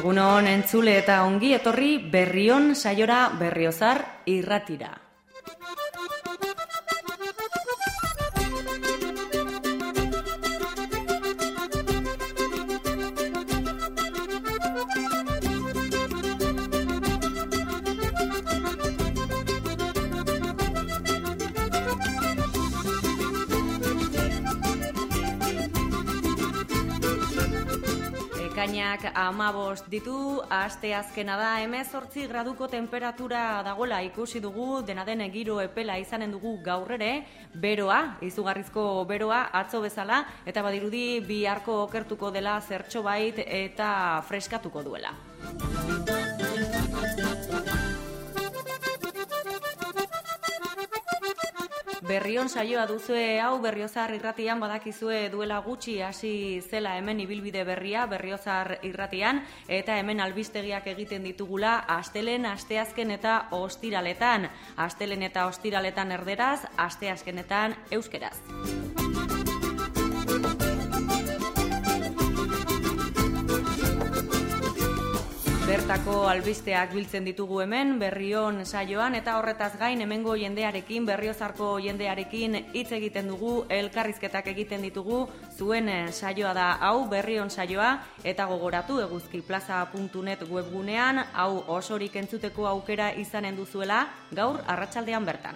Egunon entzule eta ongi etorri berrion saiora berriozar irratira. Amabost ditu, aste azkena da, emezortzi graduko temperatura dagoela ikusi dugu, dena den giro epela izanen dugu gaur ere, beroa, izugarrizko beroa, atzo bezala, eta badirudi biharko okertuko dela zertxo bait eta freskatuko duela. Berrion saioa duzue hau Berriozar irratian badakizue duela gutxi hasi zela hemen ibilbide berria Berriozar irratian eta hemen albistegiak egiten ditugula astelen, asteazken eta ostiraletan. Astelen eta ostiraletan erderaz, asteazkenetan euskeraz. Bertako albisteak biltzen ditugu hemen berrion saioan eta horretaz gain hemengo jendearekin berriozarko jendearekin hitz egiten dugu elkarrizketak egiten ditugu zuen saioa da hau berrion saioa eta gogoratu eguzkiplaza.net webgunean hau osorik entzuteko aukera izanen duzuela gaur arratsaldean bertan.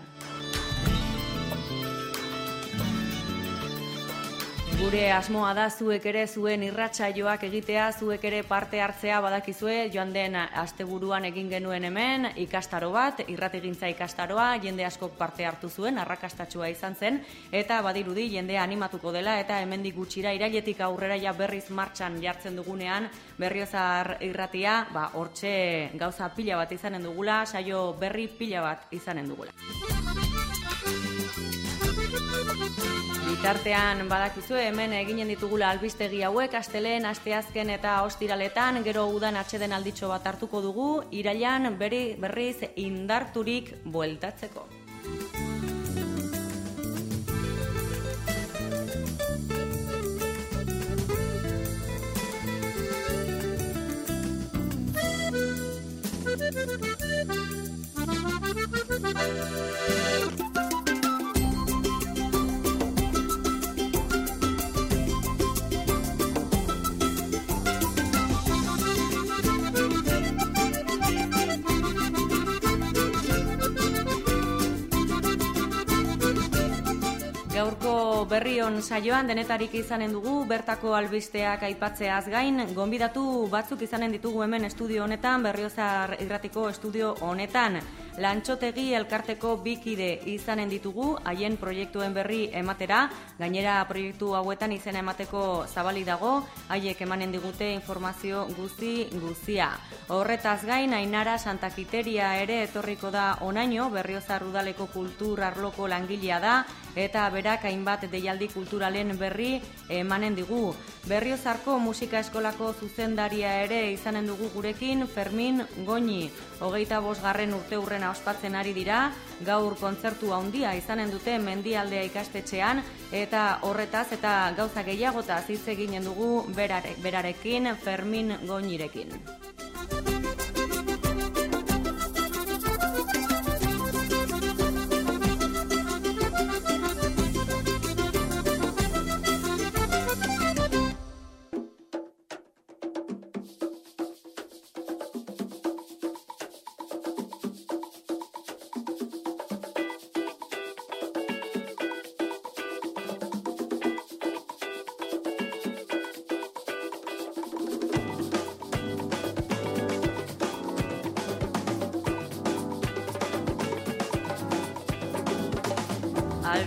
Gure asmoa da zuek ere zuen irratsaioak egitea, zuek ere parte hartzea badakizue, joan den asteburuan egin genuen hemen, ikastaro bat, irratigintza ikastaroa, jende askok parte hartu zuen, arrakastatsua izan zen, eta badirudi jendea animatuko dela, eta hemendik gutxira irailetik aurrera ja berriz martxan jartzen dugunean, berriozar irratia, ba, hortxe gauza pila bat izanen dugula, saio berri pila bat izanen dugula. Bitartean badakizue hemen eginen ditugula albistegi hauek asteleen asteazken eta ostiraletan gero udan atxeden alditxo bat hartuko dugu irailan beri berriz indarturik bueltatzeko. Gaurko berrion saioan denetarik izanen dugu, bertako albisteak aipatzeaz gain, gonbidatu batzuk izanen ditugu hemen estudio honetan, berriozar irratiko estudio honetan. Lantxotegi elkarteko bikide izanen ditugu, haien proiektuen berri ematera, gainera proiektu hauetan izena emateko zabali dago, haiek emanen digute informazio guzti guztia. Horretaz gain, Ainara Santa Kiteria ere etorriko da onaino, berriozar udaleko kultur arloko langilea da, eta berak hainbat deialdi kulturalen berri emanen digu. Berriozarko musika eskolako zuzendaria ere izanen dugu gurekin Fermin Goñi. Hogeita bosgarren urte hurrena ospatzen ari dira, gaur kontzertu handia izanen dute mendialdea ikastetxean, eta horretaz eta gauza gehiagota hitz eginen dugu berare, berarekin Fermin Goñirekin.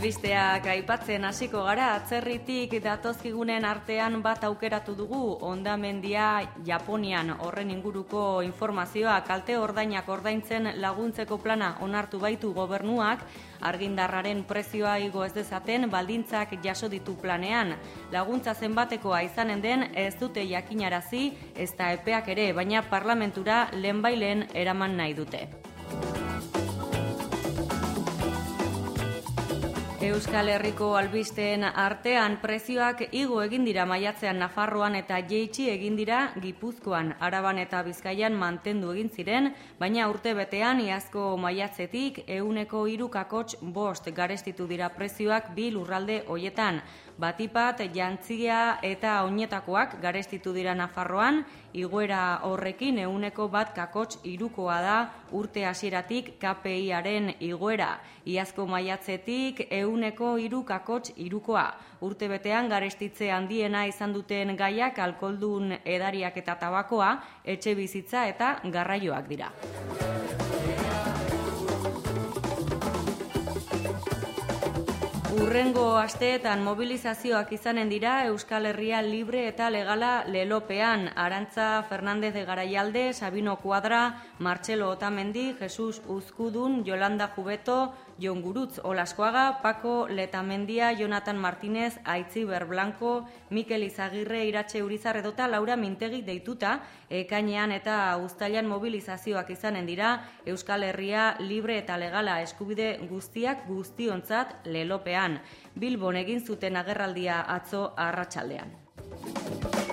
Albisteak aipatzen hasiko gara, atzerritik datozkigunen artean bat aukeratu dugu, ondamendia Japonian horren inguruko informazioa kalte ordainak ordaintzen laguntzeko plana onartu baitu gobernuak, argindarraren prezioa igo ez dezaten baldintzak jaso ditu planean. Laguntza zenbatekoa izanen den ez dute jakinarazi, ez da epeak ere, baina parlamentura lehenbailen eraman nahi dute. Euskal Herriko albisteen artean prezioak igo egin dira maiatzean Nafarroan eta jeitsi egin dira Gipuzkoan, Araban eta Bizkaian mantendu egin ziren, baina urte betean iazko maiatzetik euneko irukakots bost garestitu dira prezioak bi lurralde hoietan. Batipat, jantzia eta oinetakoak garestitu dira Nafarroan, igoera horrekin euneko bat kakots irukoa da urte hasieratik KPIaren igoera. Iazko maiatzetik euneko iru kakots irukoa. Urte betean garestitze handiena izan duten gaiak alkoldun edariak eta tabakoa, etxe bizitza eta garraioak dira. Urrengo asteetan mobilizazioak izanen dira Euskal Herria libre eta legala lelopean. Arantza Fernandez de Garaialde, Sabino Cuadra, Marcelo Otamendi, Jesus Uzkudun, Yolanda Jubeto, Jon Gurutz Olaskoaga, Paco Letamendia, Jonathan Martínez, Aitzi Berblanco, Mikel Izagirre, Iratxe Urizar edota Laura Mintegi deituta, ekainean eta uztailan mobilizazioak izanen dira Euskal Herria libre eta legala eskubide guztiak guztiontzat lelopean. Bilbon egin zuten agerraldia atzo arratsaldean.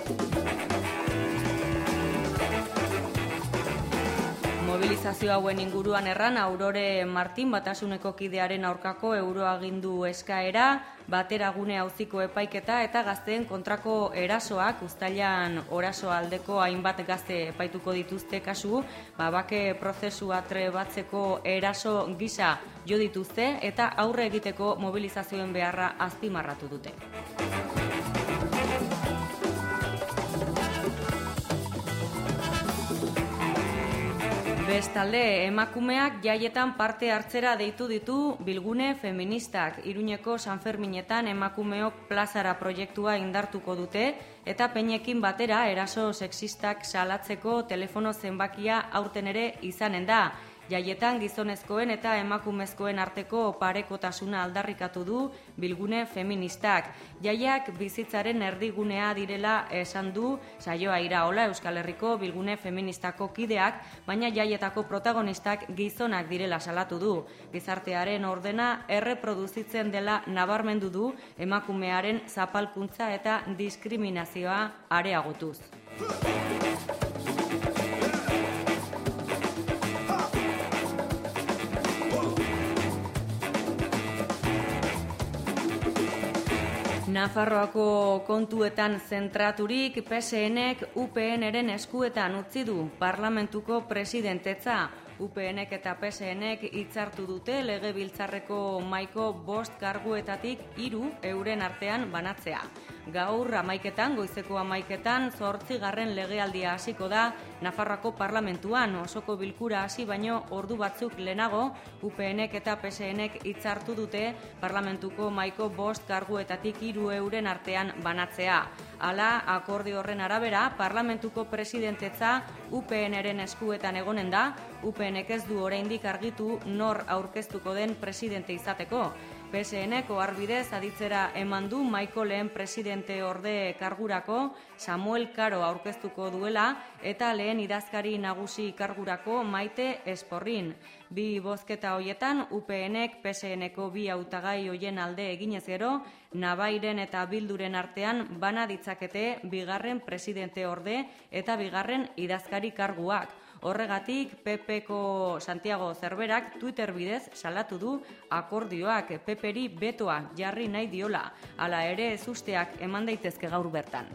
Mobilizazio hauen inguruan erran Aurore Martin batasuneko kidearen aurkako euroagindu eskaera, batera gune hauziko epaiketa eta gazteen kontrako erasoak ustailan oraso aldeko hainbat gazte epaituko dituzte kasu, ba, bake prozesua batzeko eraso gisa jo dituzte eta aurre egiteko mobilizazioen beharra azpimarratu dute. Bestalde, emakumeak jaietan parte hartzera deitu ditu bilgune feministak. Iruñeko Sanferminetan emakumeok plazara proiektua indartuko dute eta peinekin batera eraso sexistak salatzeko telefono zenbakia aurten ere izanen da. Jaietan gizonezkoen eta emakumezkoen arteko parekotasuna aldarrikatu du bilgune feministak. Jaiak bizitzaren erdigunea direla esan du saioa iraola Euskal Herriko bilgune feministako kideak, baina jaietako protagonistak gizonak direla salatu du. Gizartearen ordena erreproduzitzen dela nabarmendu du emakumearen zapalkuntza eta diskriminazioa areagotuz. Nafarroako kontuetan zentraturik PSNek UPNren eskuetan utzi du parlamentuko presidentetza. UPNek eta PSNek hitzartu dute legebiltzarreko maiko bost karguetatik hiru euren artean banatzea. Gaur amaiketan, goizeko amaiketan, zortzi garren legealdia hasiko da Nafarroako parlamentuan osoko bilkura hasi baino ordu batzuk lehenago UPNek eta PSNek hitzartu dute parlamentuko maiko bost karguetatik hiru euren artean banatzea. Hala, akordi horren arabera, parlamentuko presidentetza UPNren eskuetan egonen da, UPNek ez du oraindik argitu nor aurkeztuko den presidente izateko. PSNeko arbidez aditzera eman du Maiko lehen presidente orde kargurako Samuel Karo aurkeztuko duela eta lehen idazkari nagusi kargurako Maite Esporrin. Bi bozketa hoietan UPNek PSNeko bi hautagai hoien alde eginez gero, Nabairen eta Bilduren artean bana ditzakete bigarren presidente orde eta bigarren idazkari karguak. Horregatik, PPko Santiago Zerberak Twitter bidez salatu du akordioak PPri betoa jarri nahi diola, hala ere ez usteak eman daitezke gaur bertan.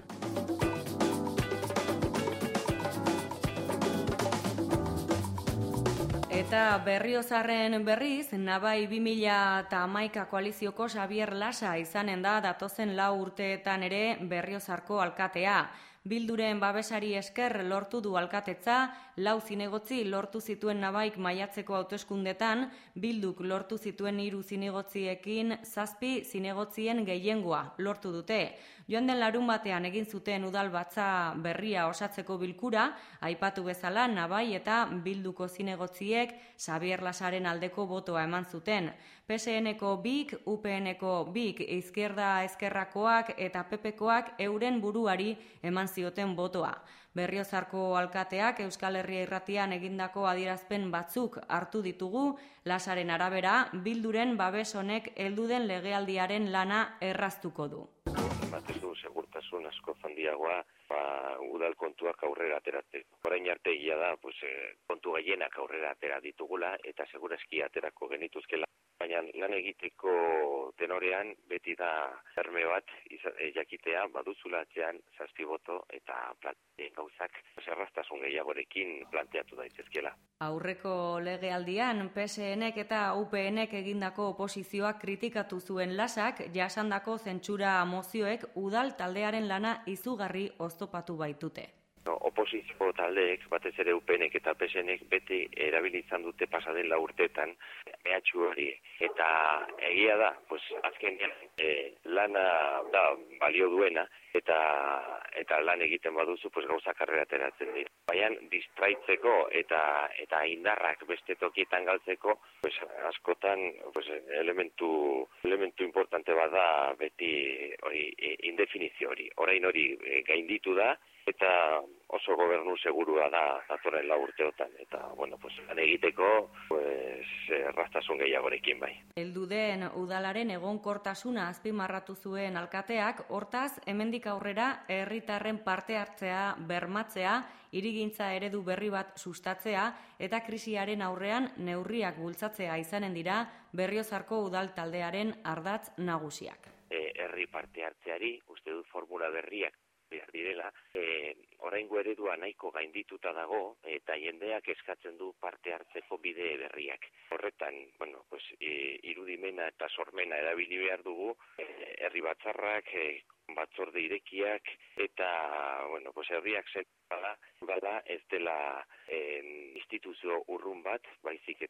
Eta berriozarren berriz, nabai 2000 eta amaika koalizioko Xavier Lasa izanen da datozen lau urteetan ere berriozarko alkatea. Bilduren babesari esker lortu du alkatetza, lau zinegotzi lortu zituen nabaik maiatzeko autoeskundetan, bilduk lortu zituen hiru zinegotziekin zazpi zinegotzien gehiengoa lortu dute. Joan den larun batean egin zuten udal batza berria osatzeko bilkura, aipatu bezala nabai eta bilduko zinegotziek Xavier Lasaren aldeko botoa eman zuten. PSNeko bik, UPNeko bik, izquierda ezkerrakoak eta PPkoak euren buruari eman zioten botoa. Berriozarko alkateak Euskal Herria irratian egindako adierazpen batzuk hartu ditugu, lasaren arabera, bilduren babes honek helduden legealdiaren lana erraztuko du. Batez du segurtasun asko zandiagoa, ba, udal kontuak aurrera aterate. Horain arte da, pues, eh, kontu gehienak aurrera atera ditugula, eta segurazki aterako genituzkela baina lan egiteko tenorean beti da herme bat e, jakitea baduzula atzean boto eta plante gauzak zerrastasun gehiagorekin planteatu daitezkela. Aurreko legealdian PSNek eta UPNek egindako oposizioak kritikatu zuen lasak jasandako zentsura mozioek udal taldearen lana izugarri oztopatu baitute oposizio taldeek, batez ere upenek eta pesenek, beti erabilitzan dute pasaden urtetan, mehatxu hori. Eta egia da, pues, azken e, lana da balio duena, eta eta lan egiten baduzu, pues, gauza karrera teratzen dira. Baina, distraitzeko eta eta indarrak beste tokietan galtzeko, pues, askotan pues, elementu, elementu importante bada beti hori, indefinizio hori. Orain hori e, gainditu da, eta oso gobernu segurua da datorren la urteotan eta bueno pues egiteko pues errastasun gehiagorekin bai. Elduden udalaren egonkortasuna azpimarratu zuen alkateak hortaz hemendik aurrera herritarren parte hartzea bermatzea irigintza eredu berri bat sustatzea eta krisiaren aurrean neurriak bultzatzea izanen dira berriozarko udal taldearen ardatz nagusiak. E, herri parte hartzeari uste dut formula berriak behar direla, e, oraingo eredua nahiko gaindituta dago eta jendeak eskatzen du parte hartzeko bide berriak. Horretan, bueno, pues, e, irudimena eta sormena erabili behar dugu, e, herri batzarrak, e, batzorde irekiak eta, bueno, pues, herriak zen bada, bada ez dela e, instituzio urrun bat, baizik e,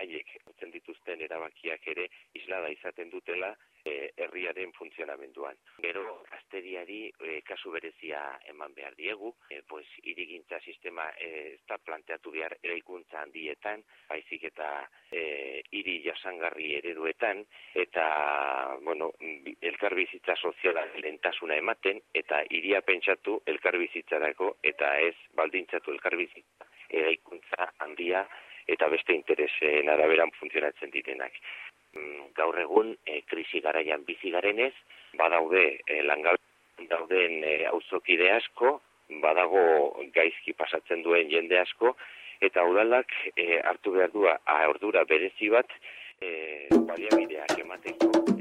haiek e, dituzten erabakiak ere islada izaten dutela, E, herriaren funtzionamenduan. Gero, gazteriari e, kasu berezia eman behar diegu, e, pues, irigintza sistema e, ez da planteatu behar eraikuntza handietan, baizik eta e, iri jasangarri ereduetan, eta, bueno, elkarbizitza soziala lentasuna ematen, eta iria pentsatu elkarbizitzarako, eta ez baldintzatu elkarbizitza eraikuntza handia, eta beste interesen araberan funtzionatzen direnak. Mm, gaur egun e, krisi garaian bizi garenez, badaude e, langabe dauden e, auzokide asko, badago gaizki pasatzen duen jende asko, eta udalak e, hartu behar du ordura berezi bat e, baliabideak emateko.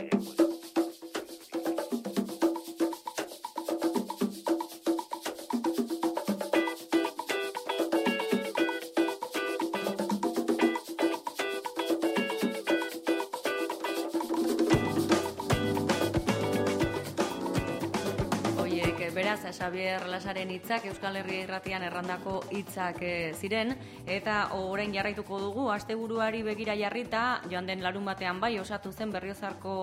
Xavier Lasaren hitzak Euskal Herria Irratian errandako hitzak e, ziren. Eta orain jarraituko dugu asteburuari begira jarrita joan den larun batean bai osatu zen Berriozarko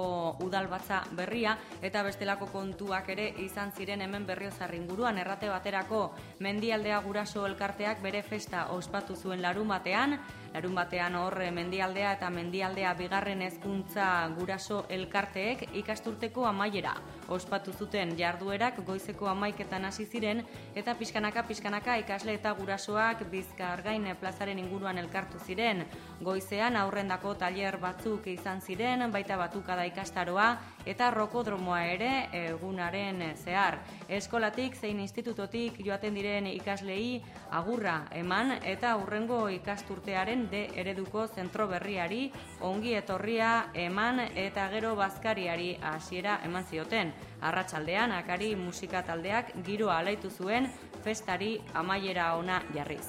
udalbatza berria eta bestelako kontuak ere izan ziren hemen Berriozar inguruan. Errate baterako Mendialdea Guraso elkarteak bere festa ospatu zuen larun batean Larun batean horre mendialdea eta mendialdea bigarren hezkuntza guraso elkarteek ikasturteko amaiera. Ospatu zuten jarduerak goizeko amaiketan hasi ziren eta pixkanaka pixkanaka ikasle eta gurasoak bizkargain plazaren inguruan elkartu ziren. Goizean aurrendako tailer batzuk izan ziren, baita batuka da ikastaroa eta rokodromoa ere egunaren zehar. Eskolatik zein institutotik joaten diren ikaslei agurra eman eta aurrengo ikasturtearen de ereduko zentro berriari ongi etorria eman eta gero bazkariari hasiera eman zioten. Arratsaldean akari musika taldeak giroa alaitu zuen festari amaiera ona jarriz.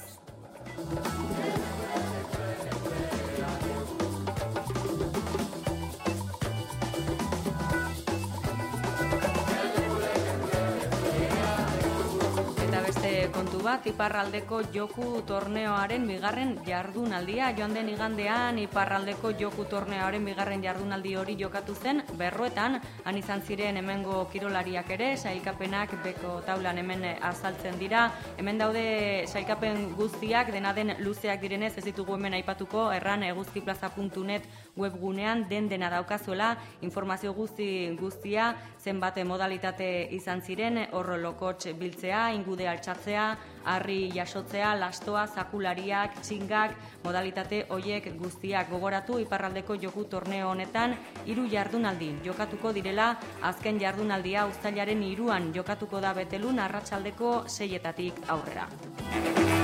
Bat, iparraldeko joku torneoaren bigarren jardunaldia. Joan den igandean, iparraldeko joku torneoaren bigarren jardunaldi hori jokatu zen, berroetan, han izan ziren hemengo kirolariak ere, sailkapenak beko taulan hemen azaltzen dira. Hemen daude sailkapen guztiak, dena den luzeak direnez, ez ditugu hemen aipatuko, erran eguzkiplaza.net webgunean den dena daukazuela, informazio guzti guztia, zenbat modalitate izan ziren, horro lokotx biltzea, ingude altxatzea, harri jasotzea, lastoa, zakulariak, txingak, modalitate hoiek guztiak gogoratu iparraldeko joku torneo honetan hiru jardunaldi jokatuko direla azken jardunaldia uztailaren hiruan jokatuko da betelun arratsaldeko seietatik aurrera.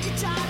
guitar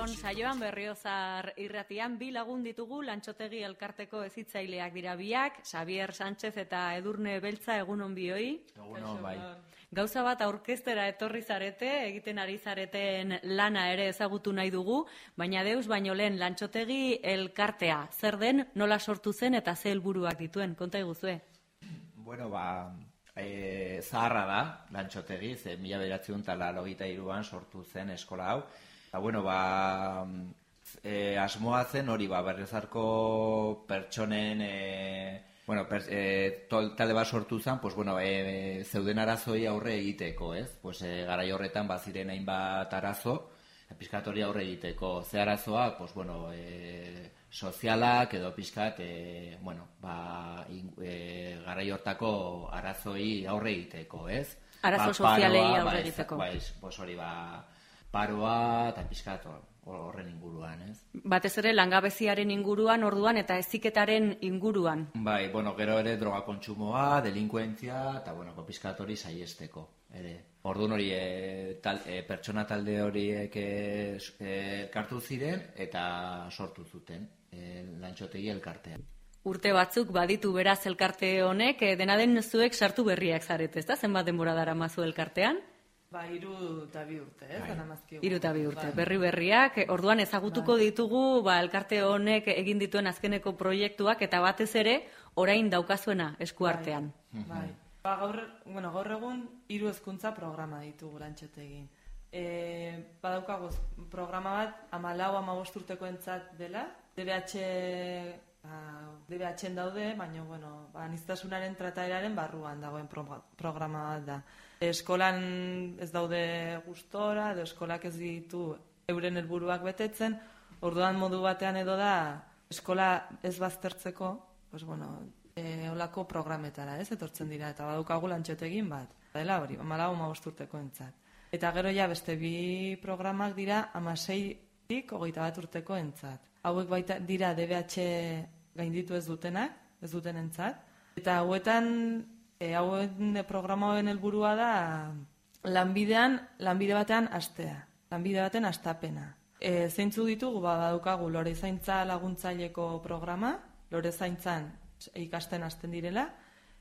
Berrion saioan berriozar irratian bi lagun ditugu lantxotegi elkarteko ezitzaileak dira biak, Xavier Sánchez eta Edurne Beltza egunon bioi. Egunon, bai. Gauza bat aurkeztera etorri zarete, egiten ari zareten lana ere ezagutu nahi dugu, baina deus baino lehen lantxotegi elkartea. Zer den, nola sortu zen eta ze helburuak dituen, konta iguzue. Bueno, ba, e, zaharra da, lantxotegi, ze mila beratzen eta lalogeita iruan sortu zen eskola hau. Ba, bueno, ba, e, asmoa zen hori, ba, berrezarko pertsonen, e, bueno, per, e, tol, talde bat sortu zen, pues, bueno, e, zeuden arazoi aurre egiteko, ez? Pues, e, garai horretan baziren hainbat arazo, pizkatori aurre egiteko ze arazoak, pues, bueno, e, sozialak edo pizkat, e, bueno, ba, in, e, garai hortako arazoi aurre egiteko, ez? Arazo Ba, sozialei aurre egiteko. Ba, ez, pues, hori, ba, paroa eta pizkat horren inguruan, ez? Batez ere langabeziaren inguruan, orduan eta eziketaren inguruan. Bai, bueno, gero ere droga kontsumoa, delinkuentzia, eta, bueno, pizkat hori saiesteko, ere. Orduan hori, e, tal, e, pertsona talde horiek e, s- e, elkartu ziren, eta sortu zuten, e, lantxotegi elkartean. Urte batzuk baditu beraz elkarte honek, eh, dena den zuek sartu berriak zarete, ezta? Zenbat denbora dara mazu elkartean? Ba, iru eta bi urte, ez? Bai. Hiru eta bi urte, Bai. berri berriak, eh, orduan ezagutuko ditugu ba, elkarte honek egin dituen azkeneko proiektuak eta batez ere orain daukazuena eskuartean. Bai. Ba, gaur, bueno, gaur egun hiru hezkuntza programa ditugu lantxetegin. E, badaukagu programa bat, amalau, amabost urteko entzat dela, DBH, ba, DBH-en daude, baina, bueno, ba, niztasunaren trataeraren barruan dagoen pro, programa bat da. Eskolan ez daude gustora, edo eskolak ez ditu euren helburuak betetzen, orduan modu batean edo da, eskola ez baztertzeko, pues bueno, e, olako programetara, ez, etortzen dira, eta badukagu lantxotegin bat. Dela hori, amalau urteko entzat. Eta gero ja beste bi programak dira amaseitik hogeita bat urteko entzat. Hauek baita dira DBH gainditu ez dutenak, ez duten entzat. Eta hauetan, e, hauen programa hauen helburua da lanbidean, lanbide batean astea. Lanbide baten astapena. E, zeintzu ditugu, ba, badukagu lore zaintza laguntzaileko programa, lore zaintzan ikasten hasten direla,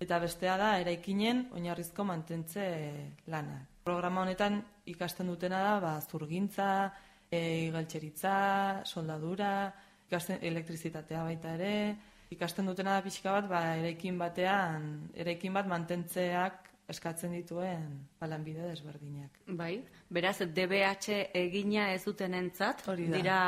eta bestea da eraikinen oinarrizko mantentze lana. Programa honetan ikasten dutena da ba, zurgintza, e, igaltxeritza, soldadura, ikasten elektrizitatea baita ere, ikasten dutena da pixka bat ba, eraikin batean, eraikin bat mantentzeak eskatzen dituen balanbide desberdinak. Bai, beraz DBH egina ez duten entzat, da. Bai. dira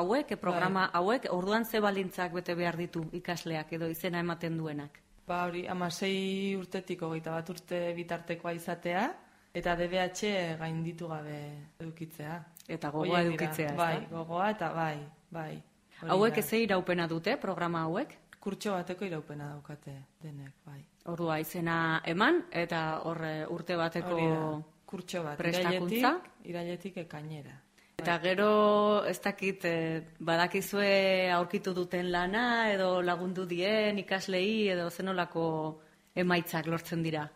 hauek, programa hauek, orduan ze balintzak bete behar ditu ikasleak edo izena ematen duenak. Ba hori, amasei urtetik hogeita bat urte bitartekoa izatea, eta DBH gainditu gabe edukitzea. Eta gogoa edukitzea, ezta? Bai, gogoa eta bai, bai. Hauek da. eze iraupena dute, programa hauek? Kurtxo bateko iraupena daukate denek, bai. Ordua izena eman, eta horre urte bateko... Kurtso bat, prestakuntza? irailetik, irailetik ekainera. Eta gero, ez dakit, eh, badakizue aurkitu duten lana, edo lagundu dien ikaslei, edo zenolako emaitzak lortzen dira.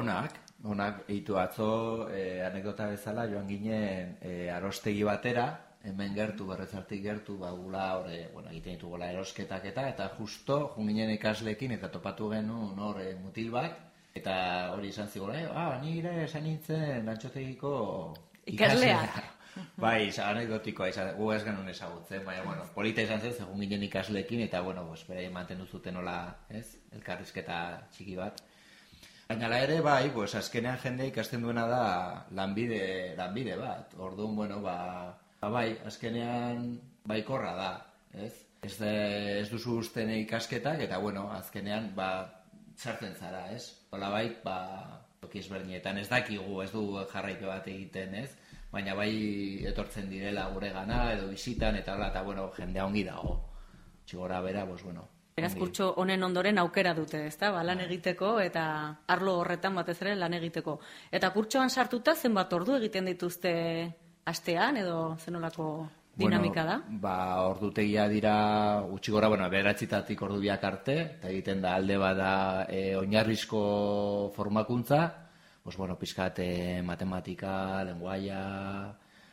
Onak, onak eitu atzo e, anekdota bezala joan ginen e, arostegi batera, hemen gertu, berrezartik gertu, ba, gula, hori, bueno, egiten ditugula erosketak eta, eta justo, jun ginen ikaslekin, eta topatu genuen hor e, mutil bat, eta hori izan zigula, eh, ah, ni ere esan nintzen lantxotegiko Ikaslea. bai, anekdotikoa izan, gu ez genuen ezagutzen, baina, bueno, polita izan zen, segun ginen ikaslekin, eta, bueno, pues, bere mantendu zuten nola, ez, elkarrizketa txiki bat. Baina la ere, bai, pues, azkenean jende ikasten duena da lanbide, lanbide bat. Orduan, bueno, ba, ba bai, azkenean baikorra da, ez? Ez, de, ez duzu usten ikasketak, eta, bueno, azkenean, ba, sartzen zara, ez? Hola bai, ba, toki ezberdinetan ez dakigu, ez du jarraipe bat egiten, ez? baina bai etortzen direla gure gana, edo bizitan, eta hala, eta bueno, jendea ongi dago. Txigora bera, pues bueno. Beraz, kurtso honen ondoren aukera dute, ezta? Ba, lan egiteko eta arlo horretan batez ere lan egiteko. Eta kurtsoan sartuta zenbat ordu egiten dituzte astean edo zenolako dinamika da? Bueno, ba, ordutegia dira gutxi gora, bueno, beratzitatik ordu biak arte, eta egiten da alde bada e, oinarrizko formakuntza, pues, bueno, pizkat e, matematika, lenguaia,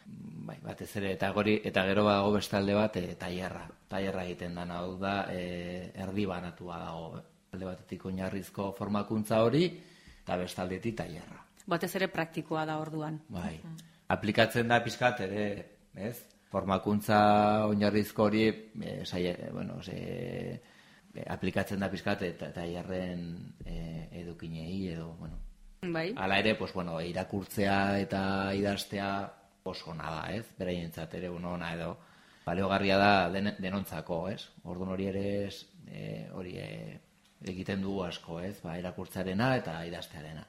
bai, batez ere, eta, gori, eta gero bago beste alde bat, e, tailerra. Tailerra egiten da, hau da, e, erdi banatua dago. Alde batetik oinarrizko formakuntza hori, eta beste aldetik tailerra. Batez ere praktikoa da orduan. Bai. Aplikatzen da pizkat ere, ez? Formakuntza oinarrizko hori, e, saia, bueno, ze, e, aplikatzen da pizkat eta tailerren e, edukinei edo, bueno. Bai. Hala ere, pues bueno, irakurtzea eta idaztea oso ona da, ez? Beraientzat ere uno ona edo baleogarria da den, denontzako, ez? Ordun hori ere ez, e, hori e, egiten dugu asko, ez? Ba, irakurtzearena eta idaztearena.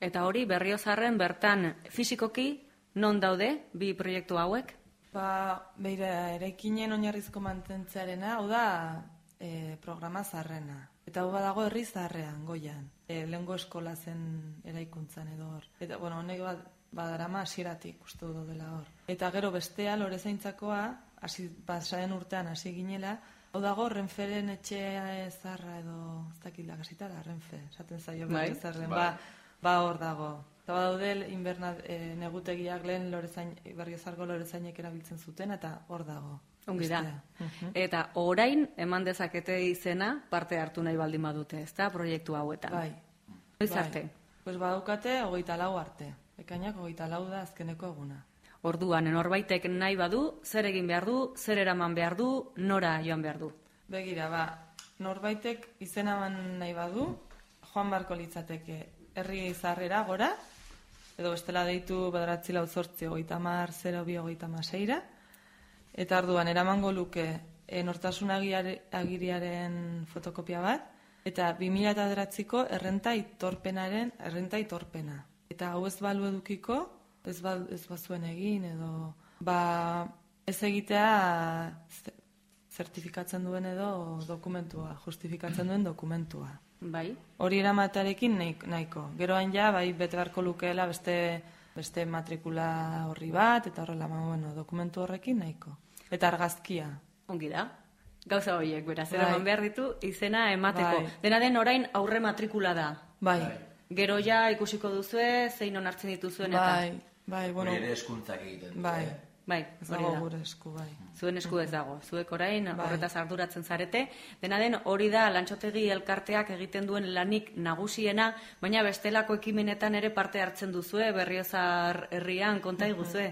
Eta hori berriozarren bertan fisikoki non daude bi proiektu hauek? Ba, beira, eraikinen oinarrizko mantentzearena, hau da e, programa zarrena. Eta hau badago herri zarrean, goian. E, lengo eskola zen eraikuntzan edo hor. Eta, bueno, honek bat, badarama hasieratik uste du dela hor. Eta gero bestea, lore zaintzakoa, hasi, pasaren urtean hasi ginela, hau dago Renferen etxea zarra edo, ez dakit lakasitara, Renfe, esaten zaio Bai. berrizarren, Bai. ba, ba hor dago. Eta badaude inberna, e, negutegiak lehen lorezain, barriozargo lorezainek erabiltzen zuten, eta hor dago. Ongi da. Mhm. Eta orain eman dezakete izena parte hartu nahi baldin badute, ezta proiektu hauetan. Bai. Noiz Bai. arte. Pues badaukate hogeita lau arte. Ekainak hogeita lau da azkeneko eguna. Orduan, norbaitek nahi badu, zer egin behar du, zer eraman behar du, nora joan behar du. Begira, ba, norbaitek izena eman nahi badu, joan barko litzateke herri izarrera gora, edo bestela deitu bederatzi lau zortzi hogeita mar, 0 bi hogeita maseira, eta arduan eramango luke e, nortasun agiriaren fotokopia bat, eta 2009ko errenta itorpenaren errenta itorpena. Eta hau ez balu edukiko, ez, bal, ez bazuen egin, edo ba, ez egitea ze- zertifikatzen duen edo dokumentua, justifikatzen duen dokumentua. Bai? Hori eramatearekin nahi- nahiko. Geroan ja, bai, bete beharko lukeela beste, beste matrikula horri bat, eta horrela, bueno, dokumentu horrekin nahiko. Eta argazkia. Ongi da. Gauza horiek, beraz, Bai. eraman behar ditu izena emateko. Bai. Dena den orain aurre matrikula da. Bai, Gero ja ikusiko duzue, zein onartzen dituzuen eta... bai, bai, bueno, Hori ere eskuntzak egiten bai, eh? Bai, ez hori dago da. gure esku, bai. Zuen esku ez dago. Zuek orain Bai. horretaz arduratzen zarete. Dena den hori da lantxotegi elkarteak egiten duen lanik nagusiena, baina bestelako ekimenetan ere parte hartzen duzue, berriozar herrian, konta iguzue.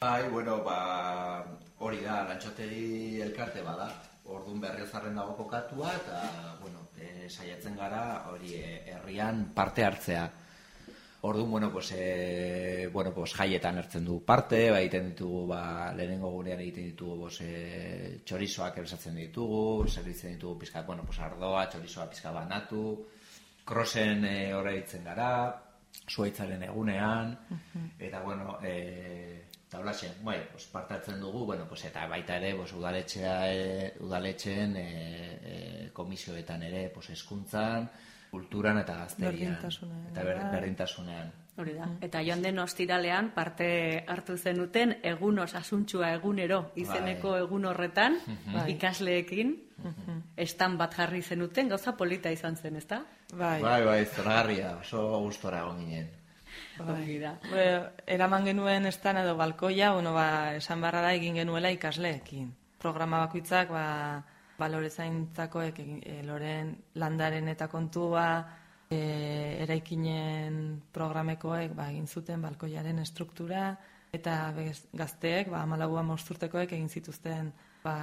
Bai, bueno, ba, hori da, lantxotegi elkarte bada. Ordun berriozarren dago kokatua eta, bueno, e, saiatzen gara hori herrian parte hartzea. Orduan, bueno, pues, e, bueno, pues, jaietan hartzen du parte, ba, egiten ditugu, ba, lehenengo gurean egiten ditugu, pues, e, txorizoak erosatzen ditugu, zerbitzen ditugu pizka, bueno, pues, ardoa, txorizoa pizka banatu, krosen e, oraitzen gara, zuaitzaren egunean, eta, bueno, e, holaxe, bai, pues, parte hartzen dugu, bueno, pues, eta baita ere, pues, udaletxea, e, udaletxeen e, e, komisioetan ere, pues, eskuntzan, kulturan eta gazterian. Eta ber, bai. berdintasunean. Hori da. Eta joan den ostiralean parte hartu zenuten egun osasuntsua egunero izeneko egun horretan Bai. ikasleekin estan bat jarri zenuten gauza polita izan zen, ezta? Bai, Bai, bai, zoragarria, oso gustora egon ginen. Da. Bueno, eraman genuen estan edo balkoia, bueno, ba, esan barra da egin genuela ikasleekin. Programa bakoitzak, ba, balore zaintzakoek, egin- e, loren landaren eta kontua, e, eraikinen programekoek, ba, egin zuten balkoiaren estruktura, eta bez- gazteek, ba, amalagu amosturtekoek egin zituzten, ba,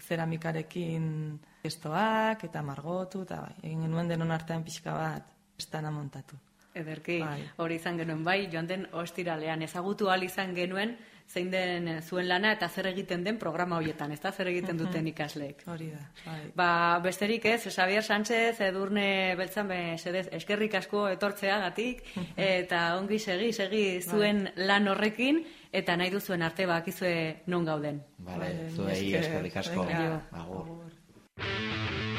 zeramikarekin gestoak, eta margotu, eta bai, egin genuen denon artean pixka bat, estana montatu. Ederki, Bai. hori izan genuen bai, joan den ostiralean ezagutu ahal izan genuen zein den eh, zuen lana eta zer egiten den programa horietan, ezta zer egiten duten ikasleek. Hori da, bai. Ba, besterik ez, Xavier Sánchez, Edurne Beltzan sedez, eskerrik asko etortzeagatik, eta ongi segi, segi zuen lan horrekin, eta nahi duzuen arte bakizue non gauden. Vale, zuei esker, eskerrik asko. venga, Agur.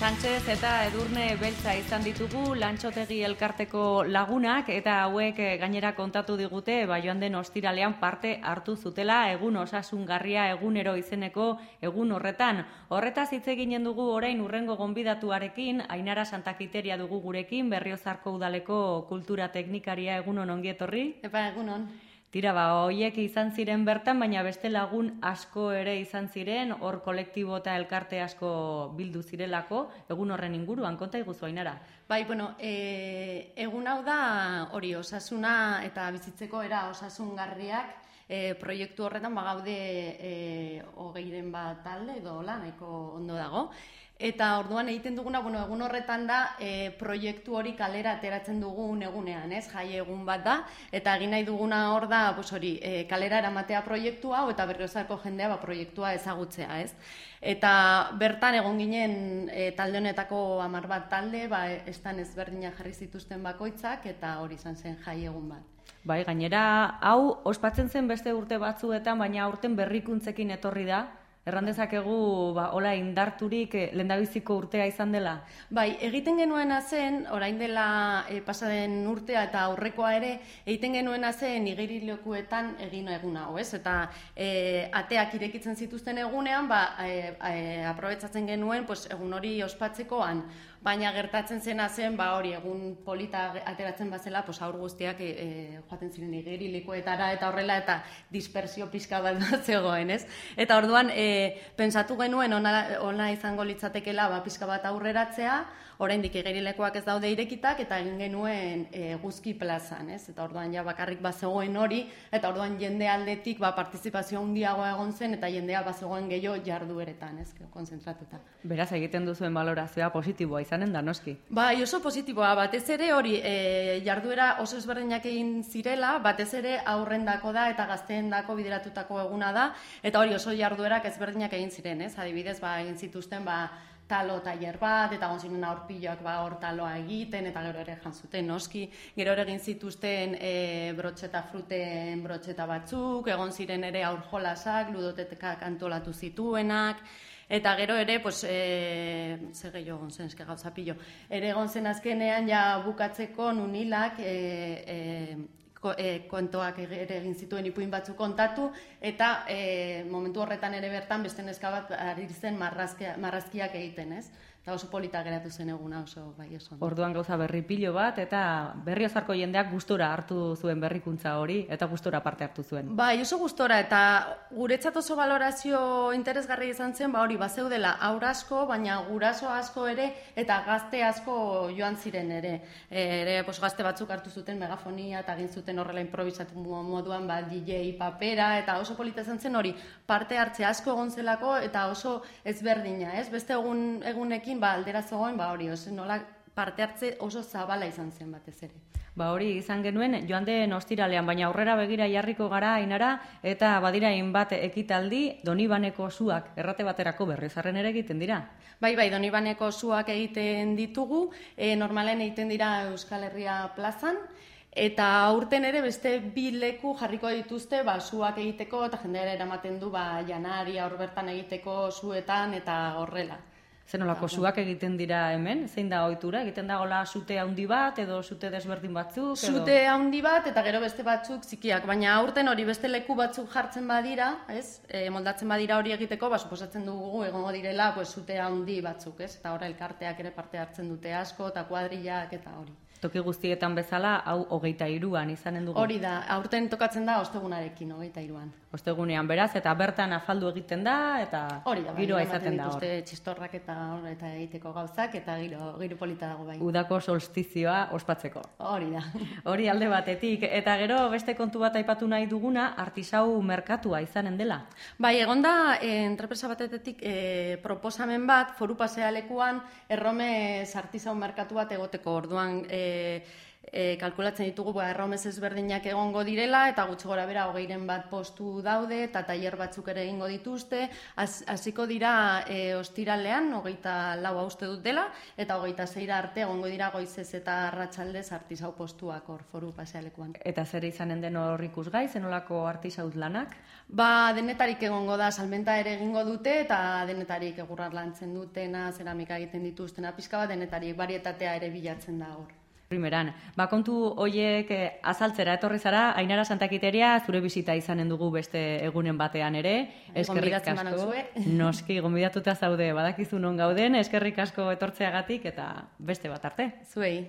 Sánchez eta Edurne Beltza izan ditugu lantxotegi elkarteko lagunak eta hauek eh, gainera kontatu digute ba joan den ostiralean parte hartu zutela egun osasungarria egunero izeneko egun horretan. Horretaz hitz eginen dugu orain urrengo gonbidatuarekin, Ainara Santakiteria dugu gurekin, Berriozarko udaleko kultura teknikaria egunon ongi etorri. Epa, egunon. Tira, ba, hoiek izan ziren bertan, baina beste lagun asko ere izan ziren, hor kolektibo eta elkarte asko bildu zirelako, egun horren inguruan, konta iguzu ainara. Bai, bueno, e, egun hau da hori osasuna eta bizitzeko era osasungarriak e, proiektu horretan bagaude e, hogeiren bat talde edo hola, nahiko ondo dago. Eta orduan egiten duguna, bueno, egun horretan da e, proiektu hori kalera ateratzen dugun egunean, ez? Jai egun bat da, eta egin nahi duguna hor da, pues hori, e, kalera eramatea proiektu hau eta berriozarko jendea ba, proiektua ezagutzea, ez? Eta bertan egon ginen e, talde honetako hamar bat talde, ba, estan ezberdinak jarri zituzten bakoitzak, eta hori izan zen jai egun bat. Bai, gainera, hau ospatzen zen beste urte batzuetan, baina aurten berrikuntzekin etorri da, Erran dezakegu, ba, hola, indarturik eh, lendabiziko urtea izan dela? Bai, egiten genuena zen, orain dela e, pasaden urtea eta aurrekoa ere, egiten genuena zen igerilekuetan egin egun hau, ez? Eta e, ateak irekitzen zituzten egunean, ba, e, e, aprobetsatzen genuen, pues, egun hori ospatzekoan, baina gertatzen zena zen, ba, hori, egun polita ateratzen bazela, pues, aur guztiak e, e, joaten ziren igerilekuetara eta horrela, eta dispersio pixka bat zegoen, ez? Eta orduan, e, pensatu genuen ona, ona izango litzatekela ba, pixka bat aurreratzea, oraindik igerilekoak ez daude irekitak eta egin genuen e, guzki plazan, ez? Eta orduan ja bakarrik bazegoen hori eta orduan jende aldetik ba partizipazio handiagoa egon zen eta jendea bazegoen gehiago jardueretan, ez? Konzentratuta. Beraz egiten duzuen balorazioa positiboa izanen da noski. Bai, oso positiboa, batez ere hori e, jarduera oso ezberdinak egin zirela, batez ere aurrendako da eta gazteendako bideratutako eguna da eta hori oso jarduerak ezberdinak egin ziren, ez? Adibidez, ba egin zituzten ba talo tailer bat, eta egon ziren aurpiloak ba hor taloa egiten, eta gero ere jan zuten noski, gero ere egin zituzten e, brotxeta fruten brotxeta batzuk, egon ziren ere aur jolasak, ludotetekak antolatu zituenak, Eta gero ere, pues, e, ze gehiago egon zen, eske gauza pillo. Ere egon zen azkenean, ja bukatzeko nunilak, e, e, ko, e, kontoak ere egin zituen ipuin batzuk kontatu, eta e, momentu horretan ere bertan beste neska bat ari zen marrazkia, marrazkiak egiten, ez? Eta oso polita geratu zen eguna oso bai oso. ondo. Orduan gauza berri pilo bat, eta berriozarko jendeak gustora hartu zuen berrikuntza hori, eta gustora parte hartu zuen. Bai, oso gustora eta guretzat oso valorazio interesgarri izan zen, ba hori bazeudela aur asko, baina guraso asko ere eta gazte asko joan ziren ere. E, ere pos, gazte batzuk hartu zuten megafonia eta egin zuten horrela improvisatu moduan ba, DJ papera eta oso polita izan zen hori parte hartze asko egon zelako eta oso ezberdina, ez? Beste egun egunekin ba aldera zegoen, ba hori, oso nola parte hartze oso zabala izan zen batez ere. Ba hori izan genuen joan den ostiralean, baina aurrera begira jarriko gara ainara, eta badira hainbat ekitaldi Donibaneko suak errate baterako berriozarren ere egiten dira. Bai, bai, Donibaneko suak egiten ditugu, e, normalen egiten dira Euskal Herria plazan, Eta aurten ere beste bi leku jarriko dituzte ba, suak egiteko eta jendeara eramaten du ba, janari aur bertan egiteko suetan eta horrela. Zenolako suak egiten dira hemen? Zein da ohitura? Egiten da gola sute handi bat edo sute desberdin batzuk? Edo... Sute handi bat eta gero beste batzuk txikiak, baina aurten hori beste leku batzuk jartzen badira, ez? E, moldatzen badira hori egiteko, ba suposatzen dugu egongo direla, pues sute handi batzuk, ez? Eta ora elkarteak ere parte hartzen dute asko eta kuadrillak eta hori. Toki guztietan bezala, hau hogeita iruan izanen dugu. Hori da, aurten tokatzen da ostegunarekin, hogeita iruan. Ostegunean beraz, eta bertan afaldu egiten da, eta Hori da, bai, giroa izaten da hor. txistorrak eta hor eta egiteko gauzak, eta giro, giro polita dago bai. Udako solstizioa ospatzeko. Hori da. Hori alde batetik, eta gero beste kontu bat aipatu nahi duguna, artisau merkatua izanen dela. Bai, egon da, eh, entrepresa batetik eh, proposamen bat, foru pasea lekuan, erromez artizau merkatu bat egoteko orduan, eh, e, kalkulatzen ditugu ba, erromez ezberdinak egongo direla, eta gutxi gora bera hogeiren bat postu daude, eta tailer batzuk ere egingo dituzte, Az- hasiko dira e, ostiralean, hogeita laua uste dut dela, eta hogeita zeira arte egongo dira goizez eta arratsaldez artizau postuak hor foru pasealekuan. Eta zer izanen den hor ikusgai, zenolako artisaut lanak? Ba, denetarik egongo da, salmenta ere egingo dute, eta denetarik egurrar lantzen dutena, zeramika egiten dituztena, pizka bat denetarik, varietatea ere bilatzen da hor. Primeran, ba kontu hoiek eh, azaltzera etorri zara, Ainara Santakiteria zure bisita izanen dugu beste egunen batean ere. Eskerrik asko. banauzue. Noski, gonbidatuta zaude, badakizu non gauden, eskerrik asko etortzeagatik eta beste bat arte. Zuei.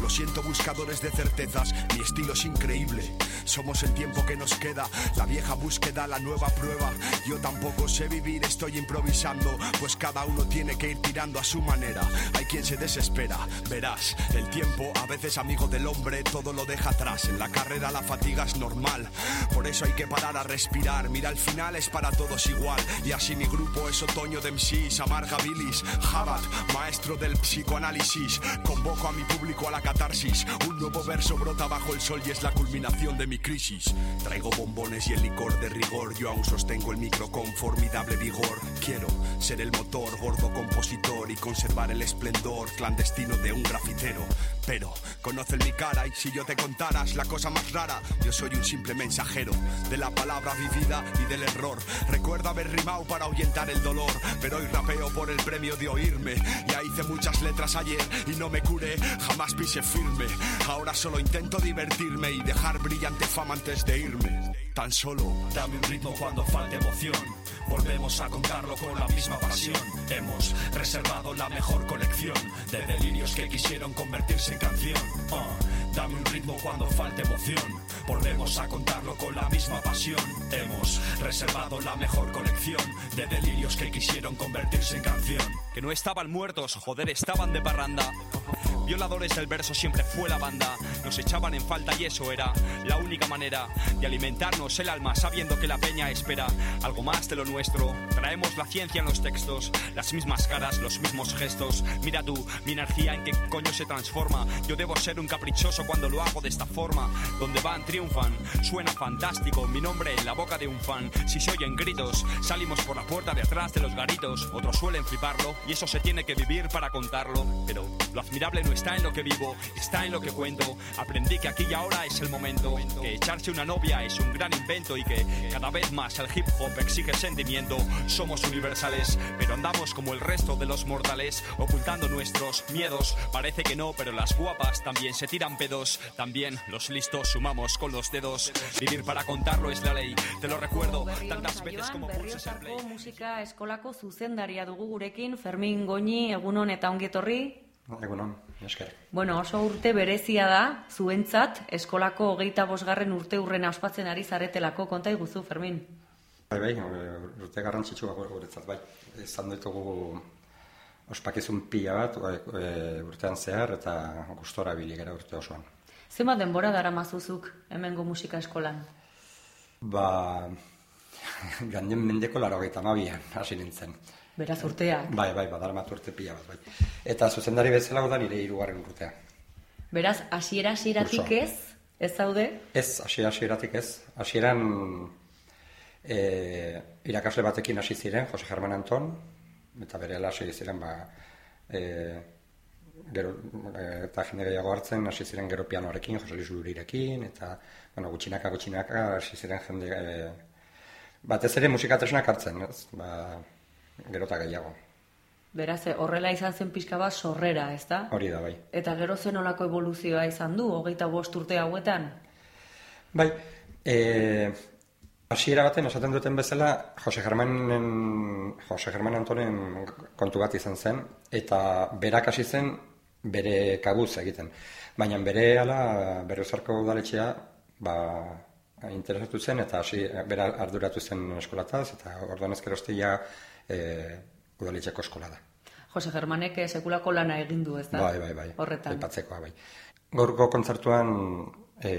Lo siento, buscadores de certezas. Mi estilo es increíble. Somos el tiempo que nos queda. La vieja búsqueda, la nueva prueba. Yo tampoco sé vivir, estoy improvisando. Pues cada uno tiene que ir tirando a su manera. Hay quien se desespera. Verás, el tiempo, a veces amigo del hombre, todo lo deja atrás. En la carrera la fatiga es normal. Por eso hay que parar a respirar. Mira, al final es para todos igual. Y así mi grupo es otoño de MCs, amarga bilis. Jabat, maestro del psicoanálisis. Convoco a mi público a la catarsis. Un nuevo verso brota bajo el sol y es la culminación de mi crisis. Traigo bombones y el licor de rigor. Yo aún sostengo el micro con formidable vigor. Quiero ser el motor, gordo compositor y conservar el esplendor clandestino de un grafitero. Pero conocen mi cara y si yo te contaras la cosa más rara, yo soy un simple mensajero de la palabra vivida y del error. Recuerdo haber rimado para ahuyentar el dolor, pero hoy rapeo por el premio de oírme. Ya hice muchas letras ayer y no me curé, jamás pise firme. Ahora solo intento divertirme y dejar brillante fama antes de irme. Tan solo Dame un ritmo cuando falte emoción. Volvemos a contarlo con la misma pasión. Hemos reservado la mejor colección de delirios que quisieron convertirse en canción. Uh, Dame un ritmo cuando falte emoción. Volvemos a contarlo con la misma pasión. Hemos reservado la mejor colección de delirios que quisieron convertirse en canción. Que no estaban muertos, joder, estaban de parranda. Violadores del verso siempre fue la banda. Nos echaban en falta y eso era la única manera de alimentarnos el alma sabiendo que la peña espera algo más de lo nuestro. Traemos la ciencia en los textos, las mismas caras, los mismos gestos. Mira tú, mi energía en qué coño se transforma. Yo debo ser un caprichoso cuando lo hago de esta forma. Donde van, triunfan. Suena fantástico, mi nombre en la boca de un fan. Si se oyen gritos, salimos por la puerta de atrás de los garitos. Otros suelen fliparlo y eso se tiene que vivir para contarlo. Pero lo admirable no está en lo que vivo, está en lo que cuento. Aprendí que aquí y ahora es el momento. Que echarse una novia es un gran invento y que cada vez más el hip hop exige sentimiento. Somos universales, pero andamos como el resto de los mortales, ocultando nuestros miedos. Parece que no, pero las guapas también se tiran pedos. También los listos sumamos con los dedos. Vivir para contarlo es la ley. Te lo recuerdo tantas veces como pulses el play. Musika eskolako zuzendaria dugu gurekin, Fermin Goñi, egunon eta ongietorri. Egunon, esker. Bueno, oso urte berezia da, zuentzat, eskolako hogeita bosgarren urte urrena ospatzen ari zaretelako, konta iguzu, Fermin. Bai, bai, urte garrantzitsua guretzat, bai. Izan ditugu ospakizun pila bat e, urtean zehar eta gustora bili gara urte osoan. Zema denbora dara mazuzuk hemengo musika eskolan? Ba, ganden mendeko laro gaita mabian, hasi nintzen. Beraz urteak. Bai, bai, badaramat urte pila bat, bai. Eta zuzendari bezala da nire hirugarren urtea. Beraz, hasiera hasieratik ez, ez zaude? Ez, hasiera hasieratik ez. Hasieran e, irakasle batekin hasi ziren, Jose Germán Anton, eta bere hasi ziren, ba, e, gero, e, eta jende gehiago hartzen, hasi ziren gero pianoarekin, Jose Luis Lurirekin, eta, bueno, gutxinaka, gutxinaka, hasi ziren jende, e, batez ere musikatresnak hartzen, ez? Ba, gero eta gehiago. Beraz, eh, horrela izan zen pixka bat sorrera, ez da? Hori da, bai. Eta gero zen olako evoluzioa izan du, hogeita bost urte hauetan? Bai, e, hasiera baten esaten duten bezala, Jose Germanen, Jose German Antonen kontu bat izan zen, eta berak hasi zen bere kabuz egiten. Baina bere ala, bere udaletxea, ba, interesatu zen, eta hasi, bera arduratu zen eskolataz, eta orduan ezkerostia, e, udaletxeko eskola da. Jose Germanek eh, sekulako lana egin du, ez da? Bai, bai, bai. Horretan. Aipatzekoa, bai. Gorko kontzertuan e,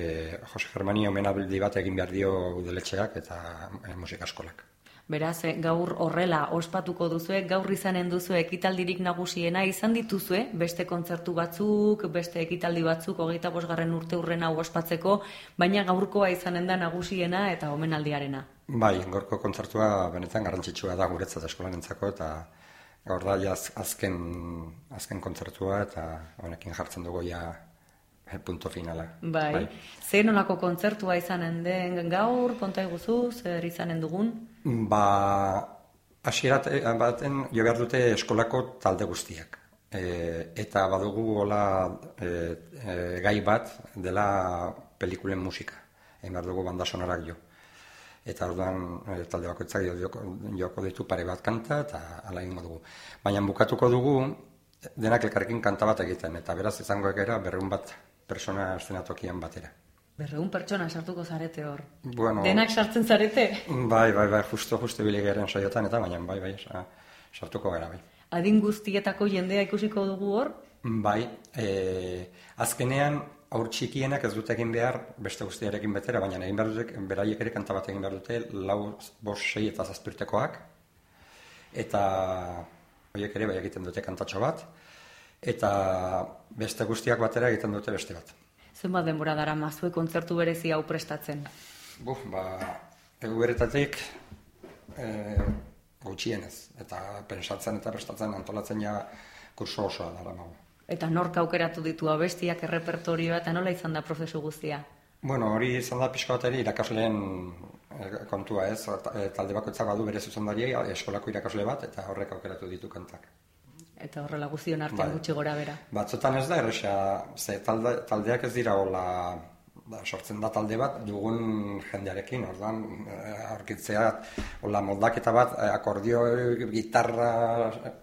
Jose Germani omenabildi bat egin behar dio udaletxeak eta e, musika eskolak. Beraz, gaur horrela ospatuko duzue, gaur izanen duzu ekitaldirik nagusiena izan dituzue, beste kontzertu batzuk, beste ekitaldi batzuk, hogeita bosgarren urte urrena ospatzeko, baina gaurkoa izanen da nagusiena eta omenaldiarena. Bai, gorko kontzertua benetan garrantzitsua da guretzat eskolanentzako eta gaur da azken, azken kontzertua eta honekin jartzen dugu ja punto finala. Bai, bai. zer nolako kontzertua izanen den gaur, konta iguzu, zer izanen dugun? Ba, asierat baten jo behar dute eskolako talde guztiak. E, eta badugu hola e, e, gai bat dela pelikulen musika. Egin behar dugu banda sonorak jo eta orduan e, talde bakoitzak joko, joko ditu pare bat kanta eta ala egingo dugu. Baina bukatuko dugu denak elkarrekin kanta bat egiten eta beraz izango egera berreun bat persona eszenatokian batera. Berreun pertsona sartuko zarete hor. Bueno, denak sartzen zarete? Bai, bai, bai, justo, justo biligaren saiotan eta baina bai, bai, sartuko gara, bai. Adin guztietako jendea ikusiko dugu hor? Bai, e, azkenean aur txikienak ez dute egin behar beste guztiarekin betera, baina egin behar dute, beraiek ere kanta bat egin behar dute, lau, bos, sei eta zazpirtekoak, eta horiek ere bai egiten dute kantatxo bat, eta beste guztiak batera egiten dute beste bat. Zenbat denbora dara mazue kontzertu berezi hau prestatzen? Buf, ba, egu beretatik e, gutxienez, eta pensatzen eta prestatzen antolatzen ja kurso osoa dara magu. Eta nork aukeratu ditu abestiak errepertorioa eta nola izan da prozesu guztia? Bueno, hori izan da pixka bat irakasleen eh, kontua ez, eh, talde bakoitzak badu bere zuzendari eskolako irakasle bat eta horrek aukeratu ditu kantak. Eta horrela guztion artean bai. gutxi gora bera. Batzotan ez da, erresa, ze talde, taldeak ez dira hola ba, sortzen da talde bat dugun jendearekin, orduan eh, aurkitzea hola moldaketa bat eh, akordio, gitarra,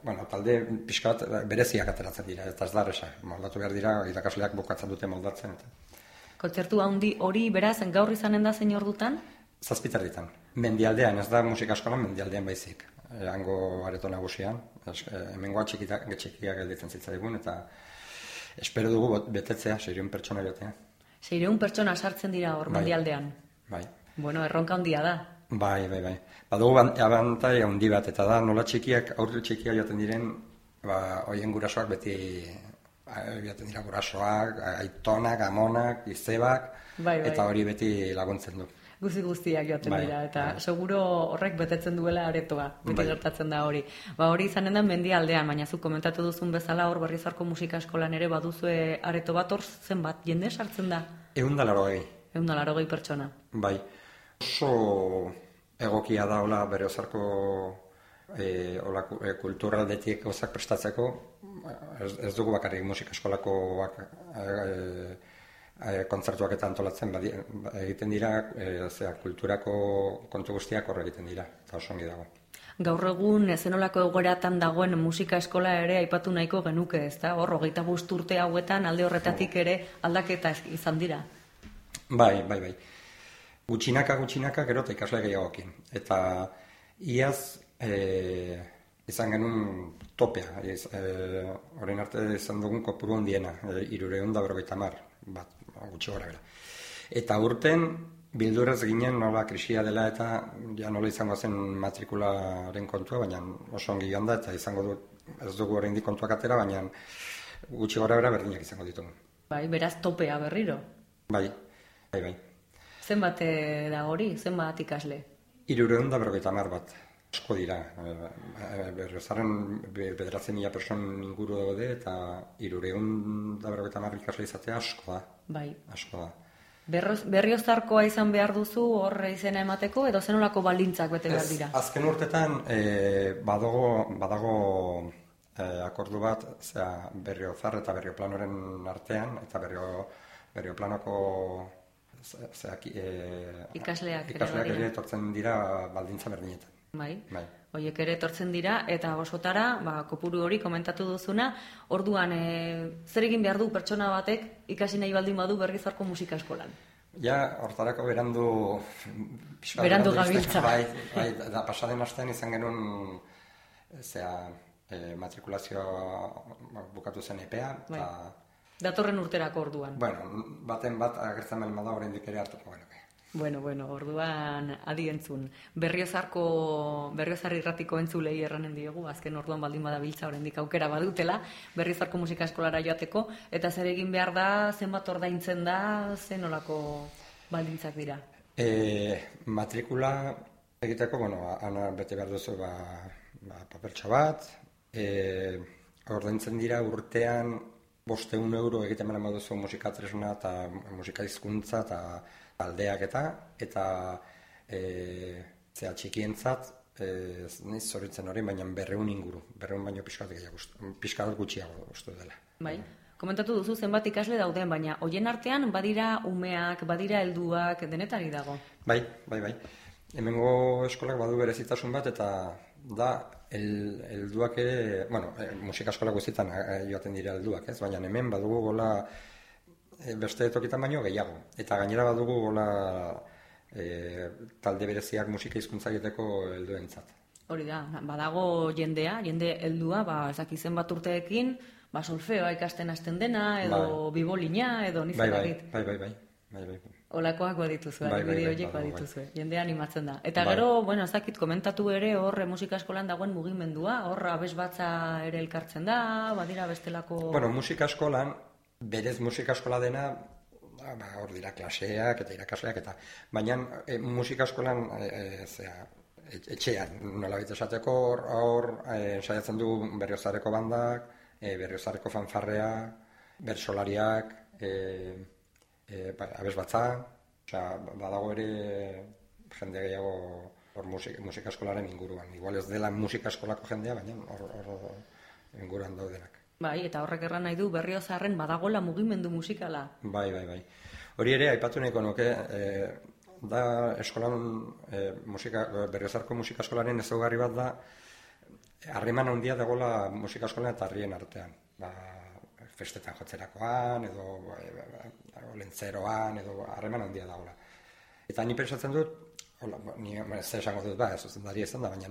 bueno, talde pixka bat eh, bereziak ateratzen dira, eta ez da resa, moldatu behar dira, irakasleak bukatzen dute moldatzen. Eta. Kontzertu handi hori beraz gaur izanen da zein ordutan? Zazpitar ditan. Mendialdean, ez da musika eskolan, mendialdean baizik. Hango areto nagusian, hemengoa txikiak, txikiak gelditzen zitzaigun, eta espero dugu betetzea, serion pertsona jotea. Seireun pertsona sartzen dira hor bai. aldean. Bai. Bueno, erronka handia da. Bai, bai, bai. Badugu abantai handi bat, eta da nola txikiak, aurre txikiak joaten diren, ba, hoien gurasoak beti joaten dira gurasoak, aitonak, amonak, izebak, bai, bai. eta hori beti laguntzen du guzi guztiak joaten bai, dira eta bai. seguro horrek betetzen duela aretoa, beti bai. gertatzen da hori. Ba hori izanen da mendialdean, baina zu komentatu duzun bezala hor Berrizarko musika eskolan ere baduzue areto bat hor zenbat jende sartzen da? 180. 180 pertsona. Bai. Oso egokia da hola Berrizarko eh hola e, kulturaldetik osak prestatzeko ez, ez dugu bakarrik musika eskolakoak e, e, kontzertuak eta antolatzen badi, egiten dira, e, zera, kulturako kontu guztiak horre egiten dira, eta oso ongi dago. Gaur egun ezenolako egoeratan dagoen musika eskola ere aipatu nahiko genuke, ez da? Hor, hogeita urte hauetan alde horretatik ere aldaketa izan dira. Bai, bai, bai. Gutxinaka, gutxinaka, gero eta ikasle gehiagokin. Eta iaz, e, izan genuen topea, e, orain arte izan dugun kopuru ondiena, e, irureun da berrogeita mar, bat, gutxi gora bera. Eta urten, bildurrez ginen nola krisia dela eta ja nola izango zen matrikularen kontua, baina oso ongi joan da eta izango du, ez dugu horrein kontuak atera, baina gutxi gora bera berdinak izango ditugu. Bai, beraz topea berriro. Bai, bai, bai. Zenbat da hori, zenbat ikasle? Irureun da berrogeita mar bat. asko dira. Berriozaren bederatzen mila person inguru daude eta irureun da berrogeita marri ikasle izatea asko da. Bai. Asko da. Berroz, berriozarkoa izan behar duzu horre izena emateko edo zenolako baldintzak bete behar Ez, dira? azken urtetan e, badago, badago e, akordu bat zera, berriozar eta berrioplanoren artean eta berrio, berrioplanoko ze- zera, e, Ikasleak ikasleak ere etortzen dira baldintza berdinetan. Bai. Bai. Hoiek ere etortzen dira eta osotara, ba, kopuru hori komentatu duzuna, orduan e, zer egin behar du pertsona batek ikasi nahi baldin badu berrizarko musika eskolan. Ja, hortarako berandu... pixka Berandu iristen- gabiltza. Bai, bai, da pasaden astean izan genuen zea, e, matrikulazioa bukatu zen epea, Bai. eta, Datorren urterako orduan. bueno, baten bat agertzen baldin bada oraindik ere hartuko genuke. Bueno, bueno, orduan adi entzun. Berriozarko, berriozar irratiko entzulei erranen diegu, azken orduan baldin badabiltza oraindik aukera badutela, berriozarko musika eskolara joateko, eta zer egin behar da, zenbat ordaintzen da, zen olako baldintzak dira. E, matrikula egiteko, bueno, ana bete behar duzu ba, ba, papertxo bat, e, ordaintzen dira urtean bosteun euro egiten bera baduzu musika tresna eta musika hizkuntza eta taldeak eta, eta e, zea txikientzat, e, niz zoritzen hori, baina berreun inguru, berreun baino pixkat gehiago, pixkat gutxiago uste dela. Bai. Komentatu duzu zenbat ikasle dauden, baina hoien artean badira umeak, badira helduak, denetari dago. Bai, bai, bai. Hemengo eskolak badu berezitasun bat eta da el, helduak ere, bueno, eh, musika eskola guztietan eh, joaten dira helduak, ez? Baina hemen badugu gola beste tokitan baino gehiago. Eta gainera badugu gola eh, talde bereziak musika hizkuntza egiteko helduentzat. Hori da, badago jendea, jende heldua, ba, ez dakit zenbat urteekin, ba, solfeoa ikasten hasten dena, edo bibolina, edo Bai, nizan bai, dakit. bai, bai, bai, bai, bai. Olakoak badituzue, Bai, bai, bai, horiek badituzue, jendea animatzen da. Eta Bai. gero, bueno, ez dakit komentatu ere hor eh, musika eskolan dagoen mugimendua, hor abes batza ere elkartzen da, badira bestelako... Bueno, musika eskolan, berez musika eskola dena, ba, ba, hor dira klaseak eta irakasleak eta baina e, musika eskolan e, e, zera, et- etxean, nola esateko hor, hor saiatzen du berriozareko bandak, e, berriozareko fanfarrea, bersolariak, e, e, ba, abez batza, osea, badago ere jende gehiago hor musika, musika eskolaren inguruan. Igual ez dela musika eskolako jendea, baina hor, hor inguruan daudenak. Bai, eta horrek erran nahi du berriozarren badagola mugimendu musikala. Bai, bai, bai. Hori ere, aipatu nahiko nuke, e, da eskolan, e, musika, berriozarko musika eskolaren ezaugarri bat da, harreman handia dagoela musika eskolan eta harrien artean. Ba, festetan jotzerakoan, edo e, ba, olentzeroan, edo harreman handia dagoela. Eta ni pentsatzen dut, ba, ni ba, zer esango dut, ba, zuzendari izan da, baina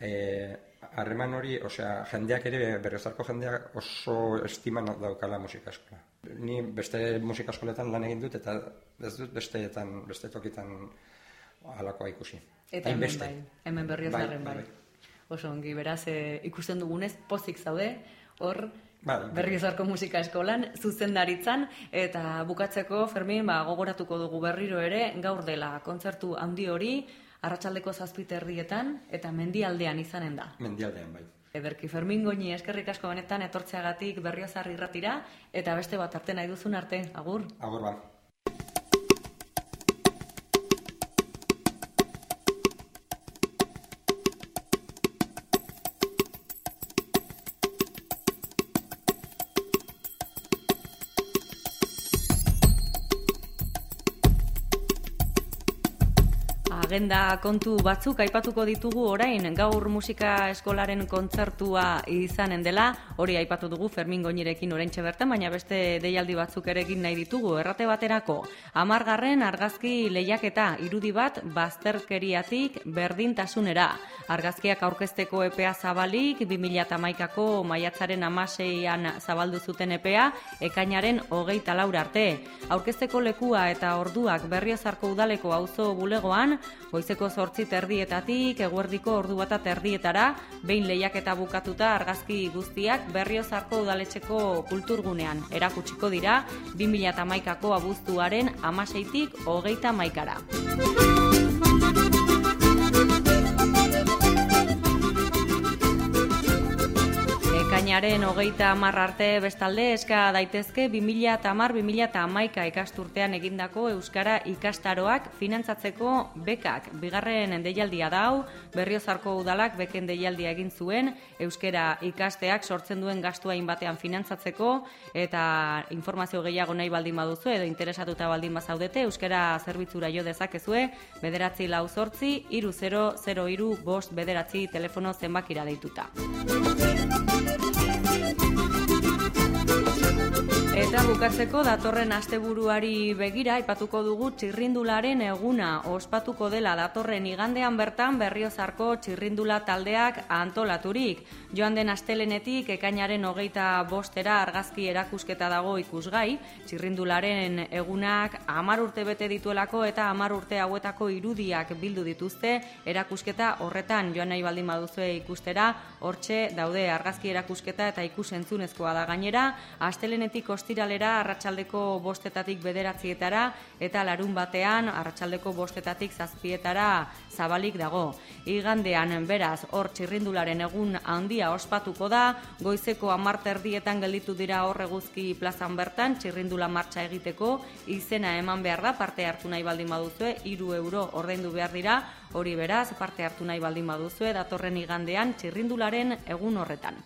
eh, harreman hori, osea, jendeak ere, berriozarko jendeak oso estiman daukala musika eskola. Ni beste musika eskoletan lan egin dut, eta ez dut besteetan, beste tokitan halakoa ikusi. Eta hemen Hainbeste. bai, hemen berriozarren bai. Bai, bai, Oso ongi, beraz, e, ikusten dugunez, pozik zaude, hor, Bai, bai. berriozarko musika eskolan, zuzendaritzan, eta bukatzeko, Fermin, ba, gogoratuko dugu berriro ere, gaur dela kontzertu handi hori, arratsaldeko zazpiterrietan, eta mendialdean izanen da. Mendialdean, bai. Ederki Fermin Goñi eskerrik asko benetan etortzeagatik berriozar irratira eta beste bat arte nahi duzun arte, agur. Agur ba. Agenda kontu batzuk aipatuko ditugu orain gaur musika eskolaren kontzertua izanen dela, hori aipatu dugu Fermin Goñirekin oraintxe bertan, baina beste deialdi batzuk ere egin nahi ditugu errate baterako. Hamargarren argazki lehiaketa irudi bat bazterkeriatik berdintasunera. Argazkiak aurkezteko epea zabalik 2008ko maiatzaren amaseian zabaldu zuten epea, ekainaren hogeita laura arte. Aurkezteko lekua eta orduak berriozarko udaleko auzo bulegoan, goizeko zortzi terdietatik, eguerdiko ordu bata terdietara, behin lehiaketa bukatuta argazki guztiak berriozarko udaletxeko kulturgunean. Erakutsiko dira, 2008ko abuztuaren amaseitik hogeita maikara. Ekainaren hogeita hamar arte bestalde eska daitezke 2000 eta hamar 2000 eta hamaika ikasturtean egindako Euskara ikastaroak finantzatzeko bekak. Bigarren deialdia dau, berriozarko udalak beken deialdia egin zuen, Euskara ikasteak sortzen duen gastuain batean finantzatzeko, eta informazio gehiago nahi baldin baduzu edo interesatuta baldin bazaudete, Euskara zerbitzura jo dezakezue, bederatzi lau zortzi, iru 0 iru bost bederatzi telefono zenbakira deituta. Eta bukatzeko datorren asteburuari begira aipatuko dugu txirrindularen eguna. Ospatuko dela datorren igandean bertan berriozarko txirrindula taldeak antolaturik. Joan den astelenetik ekainaren hogeita bostera argazki erakusketa dago ikusgai, txirrindularen egunak amar urte bete dituelako eta amar urte hauetako irudiak bildu dituzte. Erakusketa horretan joan nahi baldin baduzue ikustera, hortxe daude argazki erakusketa eta ikusentzunezkoa da gainera, astelenetik ostiralera arratsaldeko bostetatik bederatzietara eta larun batean arratsaldeko bostetatik zazpietara zabalik dago. Igandean beraz hor txirrindularen egun handia ospatuko da, goizeko amarterdietan gelditu dira hor eguzki plazan bertan txirrindula martxa egiteko, izena eman behar da parte hartu nahi baldin baduzue, iru euro ordaindu behar dira, hori beraz parte hartu nahi baldin baduzue, datorren igandean txirrindularen egun horretan.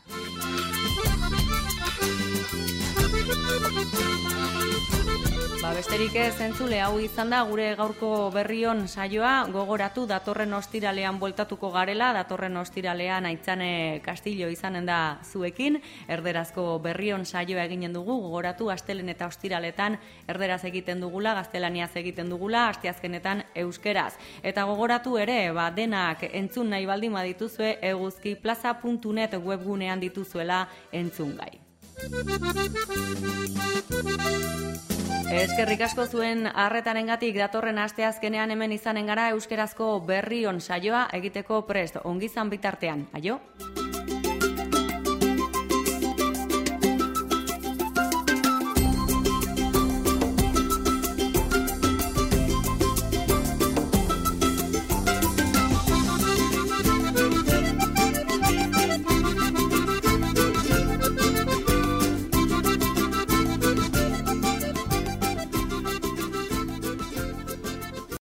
Besterik ez entzule hau izan da gure gaurko berrion saioa gogoratu datorren ostiralean bueltatuko garela, datorren ostiralean aitzane Castillo izanen da zuekin, erderazko berrion saioa eginen dugu, gogoratu astelen eta ostiraletan erderaz egiten dugula, gaztelaniaz egiten dugula, asteazkenetan euskeraz. Eta gogoratu ere, ba, denak entzun nahi baldin badituzue eguzkiplaza.net webgunean dituzuela entzun gai. Eskerrik asko zuen harretarengatik datorren asteazkenean hemen izanen gara euskerazko berri on saioa egiteko prest ongizan bitartean. Aio?